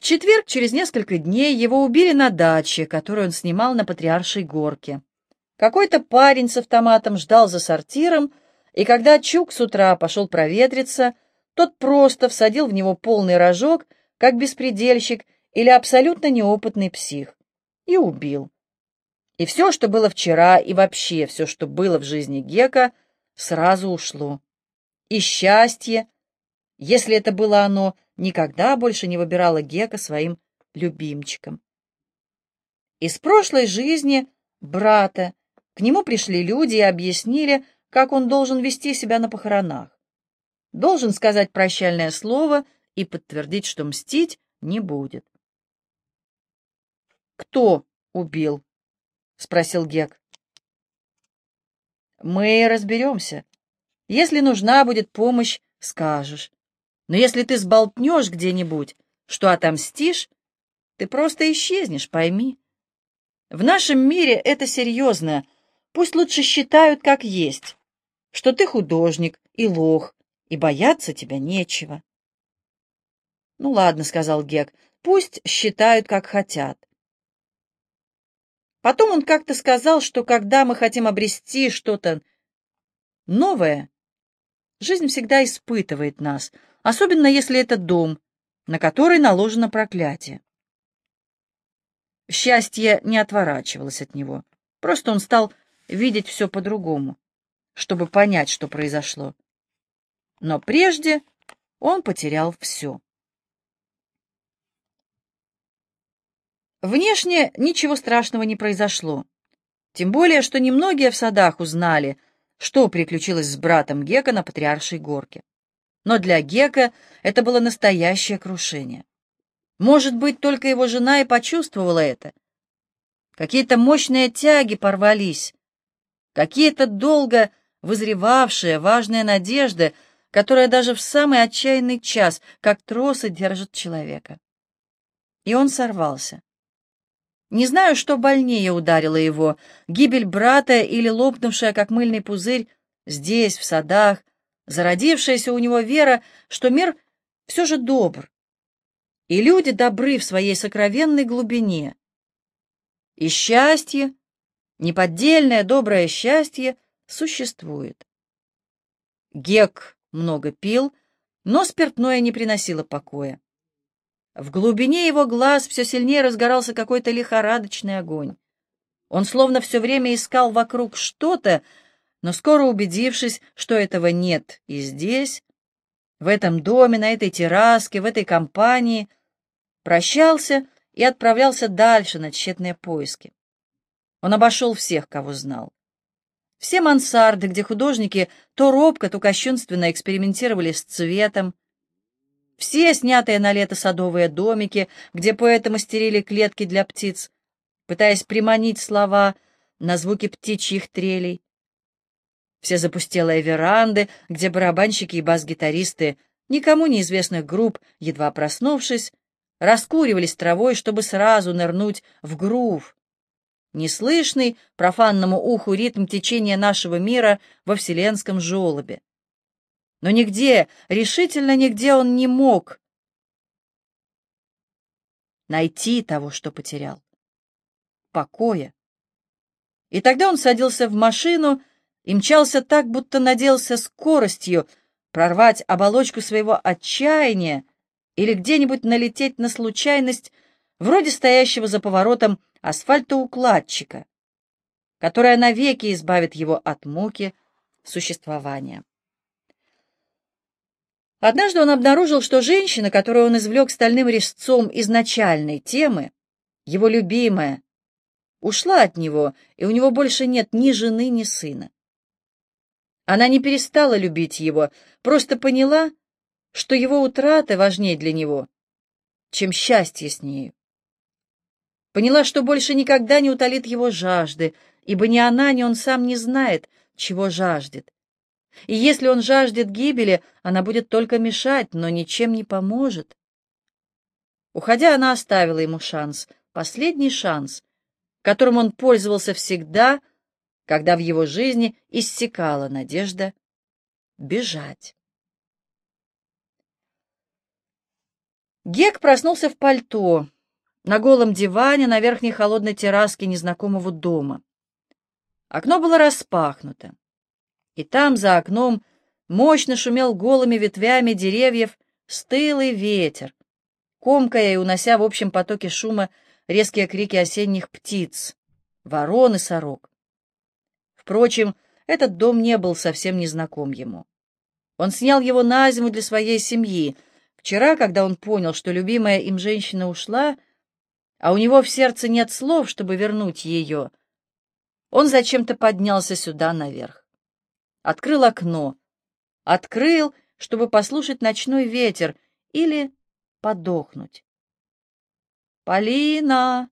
В четверг, через несколько дней, его убили на даче, которую он снимал на Патриаршей горке. Какой-то парень с автоматом ждал за сортиром, и когда Чук с утра пошел проветриться, тот просто всадил в него полный рожок, как беспредельщик или абсолютно неопытный псих, и убил. И все, что было вчера, и вообще все, что было в жизни Гека, сразу ушло. И счастье, если это было оно, никогда больше не выбирало Гека своим любимчиком. Из прошлой жизни брата к нему пришли люди и объяснили, как он должен вести себя на похоронах. Должен сказать прощальное слово и подтвердить, что мстить не будет. «Кто убил?» — спросил Гек. «Мы разберемся. Если нужна будет помощь, скажешь. Но если ты сболтнешь где-нибудь, что отомстишь, ты просто исчезнешь, пойми. В нашем мире это серьезно. Пусть лучше считают, как есть, что ты художник и лох, и бояться тебя нечего. «Ну ладно», — сказал Гек, — «пусть считают, как хотят». Потом он как-то сказал, что когда мы хотим обрести что-то новое, жизнь всегда испытывает нас — особенно если это дом, на который наложено проклятие. Счастье не отворачивалось от него, просто он стал видеть все по-другому, чтобы понять, что произошло. Но прежде он потерял все. Внешне ничего страшного не произошло. Тем более, что немногие в садах узнали, что приключилось с братом Гека на Патриаршей горке. Но для Гека это было настоящее крушение. Может быть, только его жена и почувствовала это. Какие-то мощные тяги порвались, какие-то долго вызревавшие важные надежды, которые даже в самый отчаянный час, как тросы, держат человека. И он сорвался. Не знаю, что больнее ударило его, гибель брата или лопнувшая, как мыльный пузырь, здесь, в садах, зародившаяся у него вера, что мир все же добр, и люди добры в своей сокровенной глубине. И счастье, неподдельное доброе счастье, существует. Гек много пил, но спиртное не приносило покоя. В глубине его глаз все сильнее разгорался какой-то лихорадочный огонь. Он словно все время искал вокруг что-то, но скоро убедившись, что этого нет и здесь, в этом доме, на этой терраске, в этой компании, прощался и отправлялся дальше на тщетные поиски. Он обошел всех, кого знал. Все мансарды, где художники то робко, то кощунственно экспериментировали с цветом, все снятые на лето садовые домики, где поэты мастерили клетки для птиц, пытаясь приманить слова на звуки птичьих трелей, все запустелые веранды, где барабанщики и бас-гитаристы никому неизвестных групп, едва проснувшись, раскуривались травой, чтобы сразу нырнуть в грув. Неслышный профанному уху ритм течения нашего мира во вселенском желобе. Но нигде, решительно нигде он не мог найти того, что потерял. Покоя. И тогда он садился в машину и мчался так, будто надеялся скоростью прорвать оболочку своего отчаяния или где-нибудь налететь на случайность, вроде стоящего за поворотом асфальтоукладчика, которая навеки избавит его от муки существования. Однажды он обнаружил, что женщина, которую он извлек стальным резцом изначальной темы, его любимая, ушла от него, и у него больше нет ни жены, ни сына. Она не перестала любить его, просто поняла, что его утрата важнее для него, чем счастье с нею. Поняла, что больше никогда не утолит его жажды, ибо ни она, ни он сам не знает, чего жаждет. И если он жаждет гибели, она будет только мешать, но ничем не поможет. Уходя, она оставила ему шанс, последний шанс, которым он пользовался всегда, когда в его жизни иссякала надежда бежать. Гек проснулся в пальто, на голом диване на верхней холодной терраске незнакомого дома. Окно было распахнуто, и там, за окном, мощно шумел голыми ветвями деревьев стылый ветер, комкая и унося в общем потоке шума резкие крики осенних птиц, ворон и сорок. Впрочем, этот дом не был совсем незнаком ему. Он снял его на зиму для своей семьи. Вчера, когда он понял, что любимая им женщина ушла, а у него в сердце нет слов, чтобы вернуть ее, он зачем-то поднялся сюда наверх. Открыл окно. Открыл, чтобы послушать ночной ветер или подохнуть. «Полина!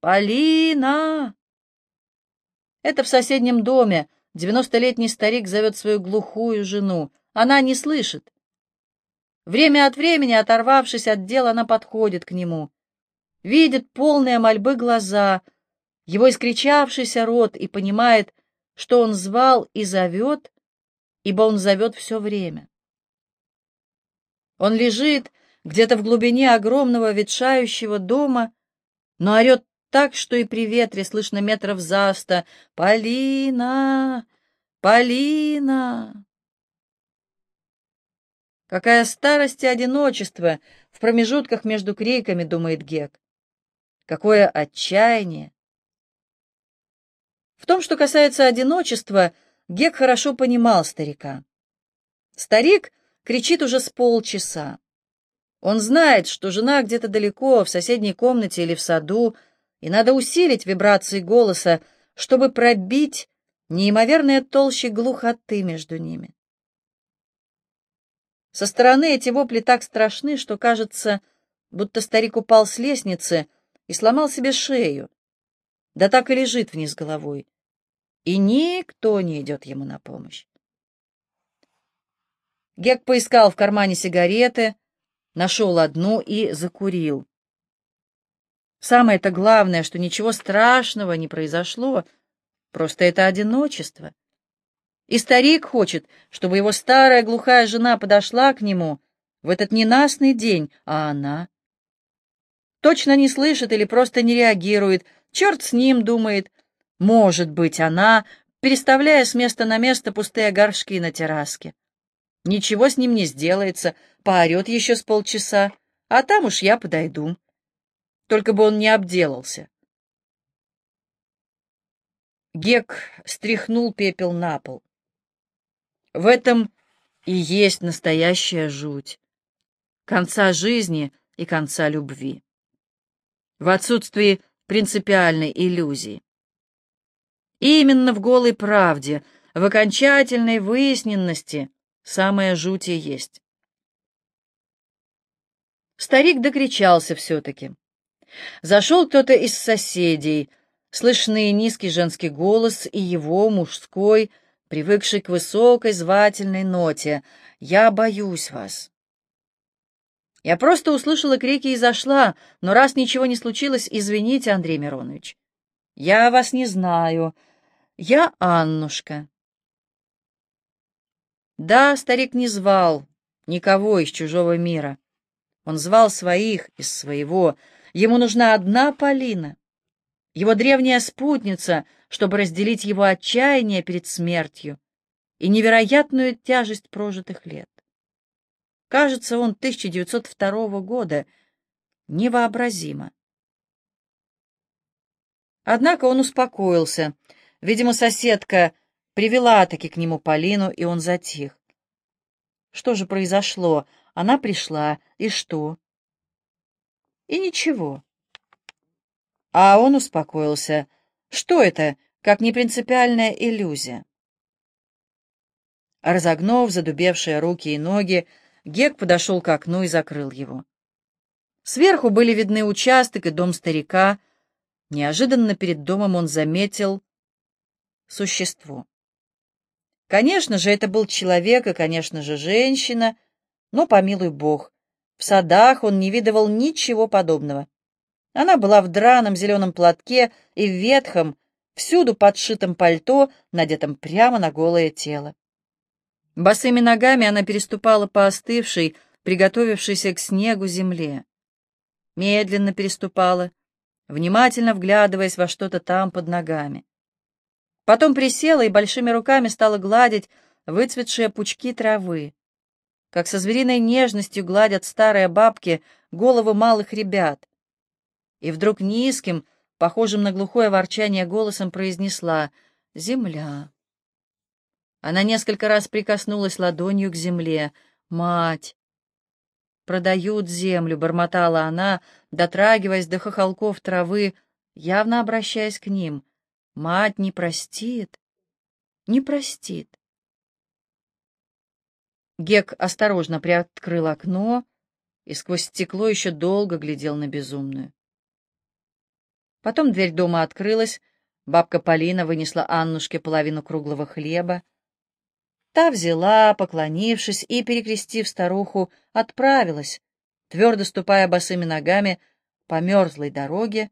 Полина!» Это в соседнем доме. Девяностолетний старик зовет свою глухую жену. Она не слышит. Время от времени, оторвавшись от дела, она подходит к нему. Видит полные мольбы глаза, его искричавшийся рот и понимает, что он звал и зовет, ибо он зовет все время. Он лежит где-то в глубине огромного ветшающего дома, но орет так, что и при ветре слышно метров за сто «Полина! Полина!» Какая старость и одиночество в промежутках между криками, думает Гек. Какое отчаяние! В том, что касается одиночества, Гек хорошо понимал старика. Старик кричит уже с полчаса. Он знает, что жена где-то далеко, в соседней комнате или в саду, и надо усилить вибрации голоса, чтобы пробить неимоверные толщи глухоты между ними. Со стороны эти вопли так страшны, что кажется, будто старик упал с лестницы и сломал себе шею, да так и лежит вниз головой, и никто не идет ему на помощь. Гек поискал в кармане сигареты, нашел одну и закурил. Самое-то главное, что ничего страшного не произошло, просто это одиночество. И старик хочет, чтобы его старая глухая жена подошла к нему в этот ненастный день, а она... Точно не слышит или просто не реагирует, черт с ним, думает. Может быть, она, переставляя с места на место пустые горшки на терраске. Ничего с ним не сделается, поорет еще с полчаса, а там уж я подойду только бы он не обделался. Гек стряхнул пепел на пол. В этом и есть настоящая жуть. Конца жизни и конца любви. В отсутствии принципиальной иллюзии. Именно в голой правде, в окончательной выясненности самая жуть и есть. Старик докричался все-таки. Зашел кто-то из соседей, слышный низкий женский голос и его, мужской, привыкший к высокой звательной ноте. «Я боюсь вас». Я просто услышала крики и зашла, но раз ничего не случилось, извините, Андрей Миронович. Я вас не знаю. Я Аннушка. Да, старик не звал никого из чужого мира. Он звал своих из своего, Ему нужна одна Полина, его древняя спутница, чтобы разделить его отчаяние перед смертью и невероятную тяжесть прожитых лет. Кажется, он 1902 года. Невообразимо. Однако он успокоился. Видимо, соседка привела таки к нему Полину, и он затих. Что же произошло? Она пришла, и что? И ничего. А он успокоился. Что это, как непринципиальная иллюзия? Разогнув задубевшие руки и ноги, Гек подошел к окну и закрыл его. Сверху были видны участок и дом старика. Неожиданно перед домом он заметил существо. Конечно же, это был человек и, конечно же, женщина, но, помилуй бог, в садах он не видывал ничего подобного. Она была в драном зеленом платке и в ветхом, всюду подшитом пальто, надетом прямо на голое тело. Босыми ногами она переступала по остывшей, приготовившейся к снегу земле. Медленно переступала, внимательно вглядываясь во что-то там под ногами. Потом присела и большими руками стала гладить выцветшие пучки травы, как со звериной нежностью гладят старые бабки головы малых ребят. И вдруг низким, похожим на глухое ворчание голосом произнесла «Земля». Она несколько раз прикоснулась ладонью к земле. «Мать!» «Продают землю», — бормотала она, дотрагиваясь до хохолков травы, явно обращаясь к ним. «Мать не простит, не простит». Гек осторожно приоткрыл окно и сквозь стекло еще долго глядел на безумную. Потом дверь дома открылась, бабка Полина вынесла Аннушке половину круглого хлеба. Та взяла, поклонившись и, перекрестив старуху, отправилась, твердо ступая босыми ногами по мерзлой дороге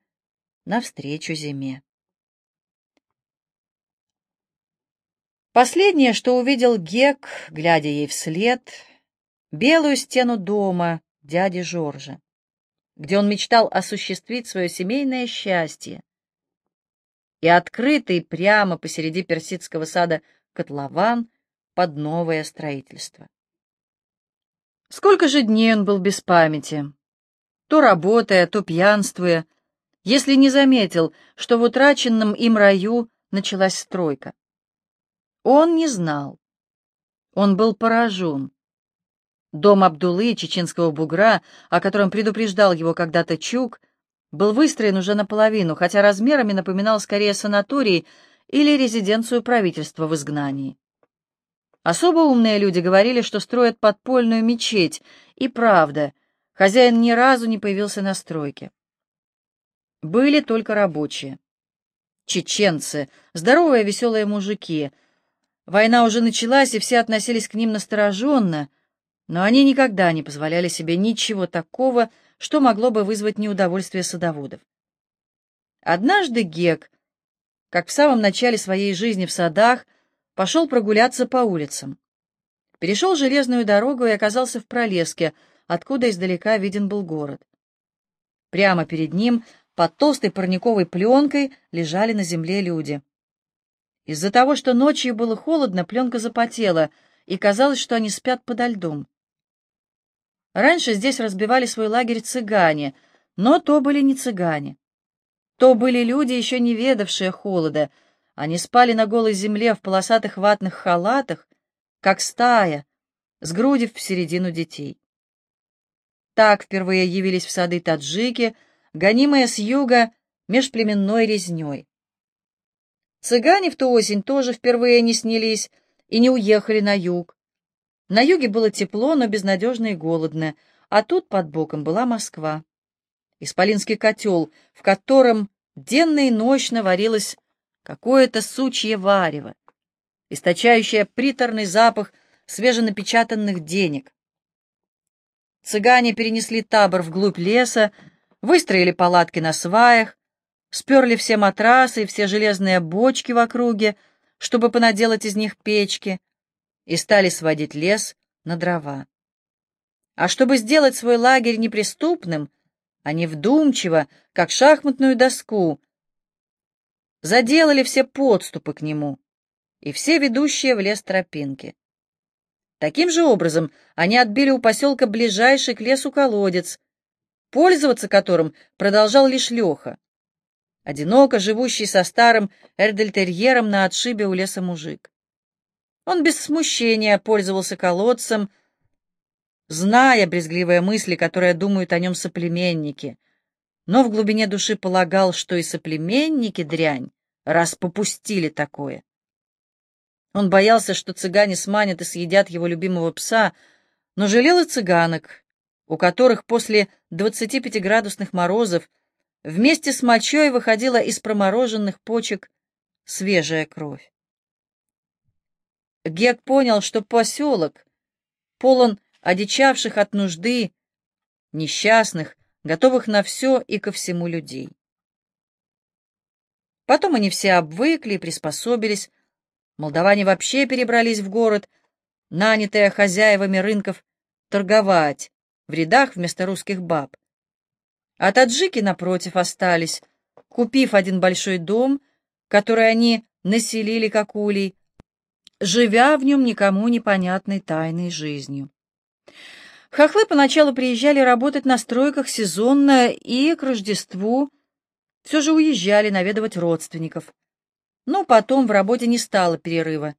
навстречу зиме. Последнее, что увидел Гек, глядя ей вслед, белую стену дома дяди Жоржа, где он мечтал осуществить свое семейное счастье, и открытый прямо посреди персидского сада котлован под новое строительство. Сколько же дней он был без памяти, то работая, то пьянствуя, если не заметил, что в утраченном им раю началась стройка. Он не знал. Он был поражен. Дом Абдулы, чеченского бугра, о котором предупреждал его когда-то Чук, был выстроен уже наполовину, хотя размерами напоминал скорее санаторий или резиденцию правительства в изгнании. Особо умные люди говорили, что строят подпольную мечеть, и правда, хозяин ни разу не появился на стройке. Были только рабочие. Чеченцы, здоровые веселые мужики — Война уже началась, и все относились к ним настороженно, но они никогда не позволяли себе ничего такого, что могло бы вызвать неудовольствие садоводов. Однажды Гек, как в самом начале своей жизни в садах, пошел прогуляться по улицам. Перешел железную дорогу и оказался в пролеске, откуда издалека виден был город. Прямо перед ним, под толстой парниковой пленкой, лежали на земле люди — из-за того, что ночью было холодно, пленка запотела, и казалось, что они спят подо льдом. Раньше здесь разбивали свой лагерь цыгане, но то были не цыгане. То были люди, еще не ведавшие холода. Они спали на голой земле в полосатых ватных халатах, как стая, сгрудив в середину детей. Так впервые явились в сады таджики, гонимые с юга межплеменной резней. Цыгане в ту осень тоже впервые не снялись и не уехали на юг. На юге было тепло, но безнадежно и голодно, а тут под боком была Москва. Исполинский котел, в котором денно и ночно варилось какое-то сучье варево, источающее приторный запах свеженапечатанных денег. Цыгане перенесли табор вглубь леса, выстроили палатки на сваях, сперли все матрасы и все железные бочки в округе, чтобы понаделать из них печки, и стали сводить лес на дрова. А чтобы сделать свой лагерь неприступным, они вдумчиво, как шахматную доску, заделали все подступы к нему и все ведущие в лес тропинки. Таким же образом они отбили у поселка ближайший к лесу колодец, пользоваться которым продолжал лишь Леха одиноко живущий со старым эрдельтерьером на отшибе у леса мужик. Он без смущения пользовался колодцем, зная брезгливые мысли, которые думают о нем соплеменники, но в глубине души полагал, что и соплеменники дрянь, раз попустили такое. Он боялся, что цыгане сманят и съедят его любимого пса, но жалел и цыганок, у которых после 25-градусных морозов Вместе с мочой выходила из промороженных почек свежая кровь. Гек понял, что поселок полон одичавших от нужды, несчастных, готовых на все и ко всему людей. Потом они все обвыкли и приспособились. Молдаване вообще перебрались в город, нанятые хозяевами рынков торговать в рядах вместо русских баб. А таджики, напротив, остались, купив один большой дом, который они населили как улей, живя в нем никому непонятной тайной жизнью. Хохлы поначалу приезжали работать на стройках сезонно и к Рождеству все же уезжали наведывать родственников. Но потом в работе не стало перерыва,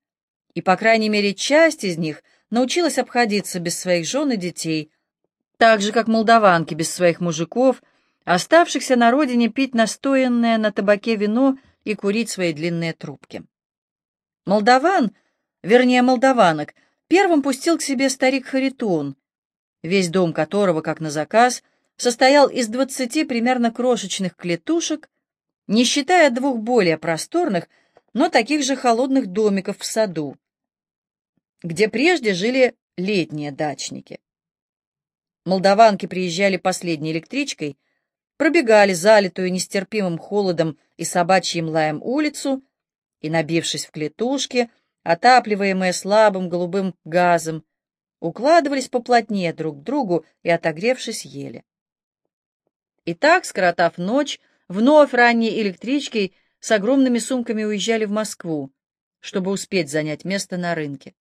и, по крайней мере, часть из них научилась обходиться без своих жен и детей, так же, как молдаванки без своих мужиков, оставшихся на родине пить настоянное на табаке вино и курить свои длинные трубки. Молдаван, вернее, молдаванок, первым пустил к себе старик Харитон, весь дом которого, как на заказ, состоял из двадцати примерно крошечных клетушек, не считая двух более просторных, но таких же холодных домиков в саду, где прежде жили летние дачники. Молдаванки приезжали последней электричкой, пробегали залитую нестерпимым холодом и собачьим лаем улицу и, набившись в клетушки, отапливаемые слабым голубым газом, укладывались поплотнее друг к другу и, отогревшись, ели. И так, скоротав ночь, вновь ранней электричкой с огромными сумками уезжали в Москву, чтобы успеть занять место на рынке.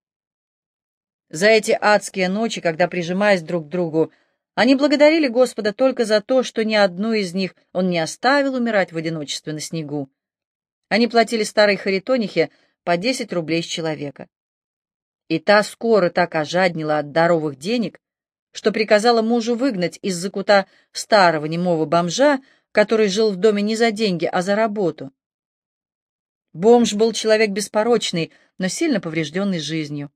За эти адские ночи, когда, прижимаясь друг к другу, они благодарили Господа только за то, что ни одну из них он не оставил умирать в одиночестве на снегу. Они платили старой Харитонихе по 10 рублей с человека. И та скоро так ожаднила от даровых денег, что приказала мужу выгнать из закута старого немого бомжа, который жил в доме не за деньги, а за работу. Бомж был человек беспорочный, но сильно поврежденный жизнью.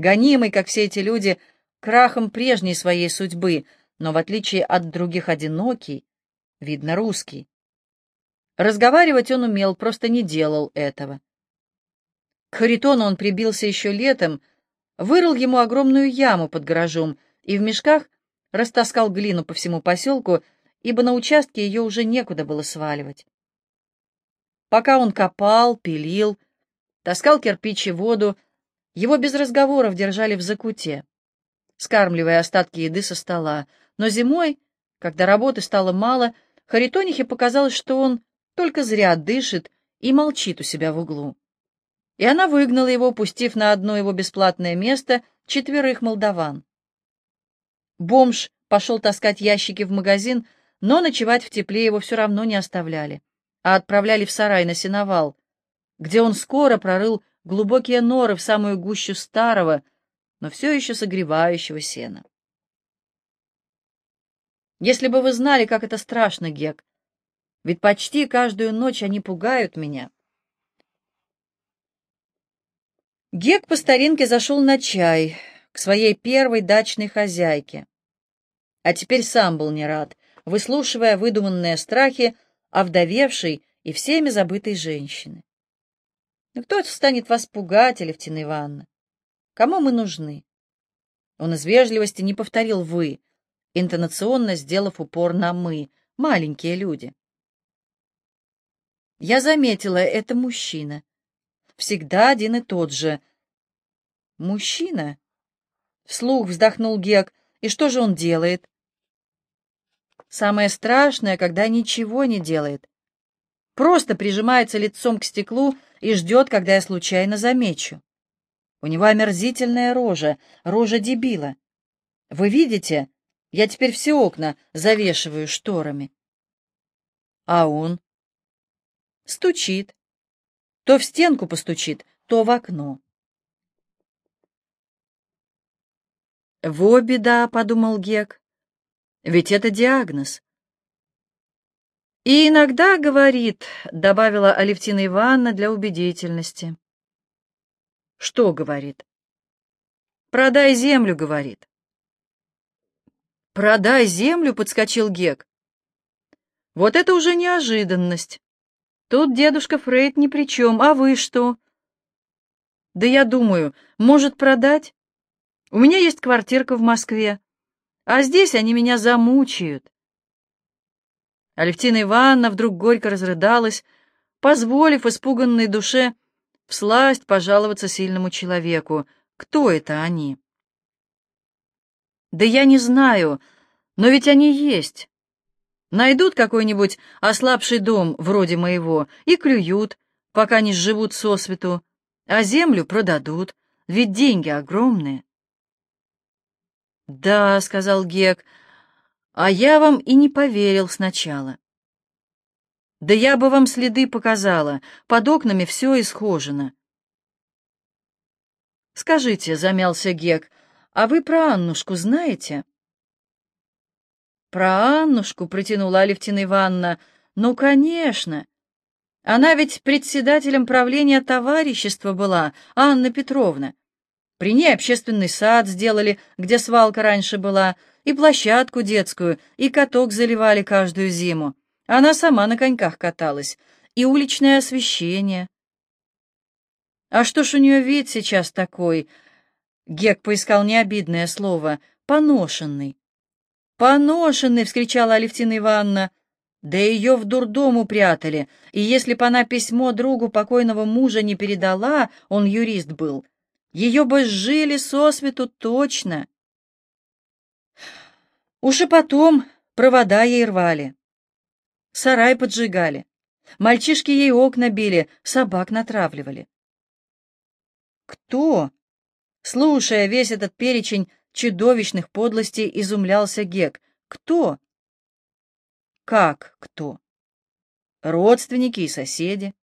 Гонимый, как все эти люди, крахом прежней своей судьбы, но в отличие от других одинокий, видно, русский. Разговаривать он умел, просто не делал этого. К Харитону он прибился еще летом, вырыл ему огромную яму под гаражом и в мешках растаскал глину по всему поселку, ибо на участке ее уже некуда было сваливать. Пока он копал, пилил, таскал кирпич и воду, его без разговоров держали в закуте, скармливая остатки еды со стола. Но зимой, когда работы стало мало, Харитонихе показалось, что он только зря дышит и молчит у себя в углу и она выгнала его, пустив на одно его бесплатное место четверых молдаван. Бомж пошел таскать ящики в магазин, но ночевать в тепле его все равно не оставляли, а отправляли в сарай на сеновал, где он скоро прорыл глубокие норы в самую гущу старого, но все еще согревающего сена. Если бы вы знали, как это страшно, Гек, ведь почти каждую ночь они пугают меня. Гек по старинке зашел на чай к своей первой дачной хозяйке. А теперь сам был не рад, выслушивая выдуманные страхи овдовевшей и всеми забытой женщины. Ну кто станет вас пугать, Алевтина Ивановна? Кому мы нужны? Он из вежливости не повторил «вы», интонационно сделав упор на «мы», маленькие люди. Я заметила, это мужчина всегда один и тот же. Мужчина? Вслух вздохнул Гек. И что же он делает? Самое страшное, когда ничего не делает. Просто прижимается лицом к стеклу и ждет, когда я случайно замечу. У него омерзительная рожа, рожа дебила. Вы видите? Я теперь все окна завешиваю шторами. А он? Стучит. То в стенку постучит, то в окно. «Во беда», — подумал Гек, — «ведь это диагноз». «И иногда, — говорит, — добавила Алевтина Ивановна для убедительности». «Что, — говорит?» «Продай землю, — говорит». «Продай землю», — подскочил Гек. «Вот это уже неожиданность. Тут дедушка Фрейд ни при чем, а вы что? Да я думаю, может продать? У меня есть квартирка в Москве, а здесь они меня замучают. Алевтина Ивановна вдруг горько разрыдалась, позволив испуганной душе всласть пожаловаться сильному человеку. Кто это они? Да я не знаю, но ведь они есть. Найдут какой-нибудь ослабший дом вроде моего и клюют, пока не сживут сосвету, а землю продадут, ведь деньги огромные. «Да», — сказал Гек, — «а я вам и не поверил сначала». «Да я бы вам следы показала, под окнами все исхожено». «Скажите», — замялся Гек, — «а вы про Аннушку знаете?» «Про Аннушку», — протянула Алевтина Ивановна, — «ну, конечно. Она ведь председателем правления товарищества была, Анна Петровна. При ней общественный сад сделали, где свалка раньше была, и площадку детскую, и каток заливали каждую зиму. Она сама на коньках каталась, и уличное освещение. А что ж у нее вид сейчас такой? Гек поискал необидное слово. Поношенный. «Поношенный!» — вскричала Алевтина Ивановна. Да ее в дурдом упрятали, и если б она письмо другу покойного мужа не передала, он юрист был, ее бы сжили сосвету точно. Уж и потом провода ей рвали, сарай поджигали, мальчишки ей окна били, собак натравливали. Кто? Слушая весь этот перечень чудовищных подлостей, изумлялся Гек. Кто? Как кто? Родственники и соседи.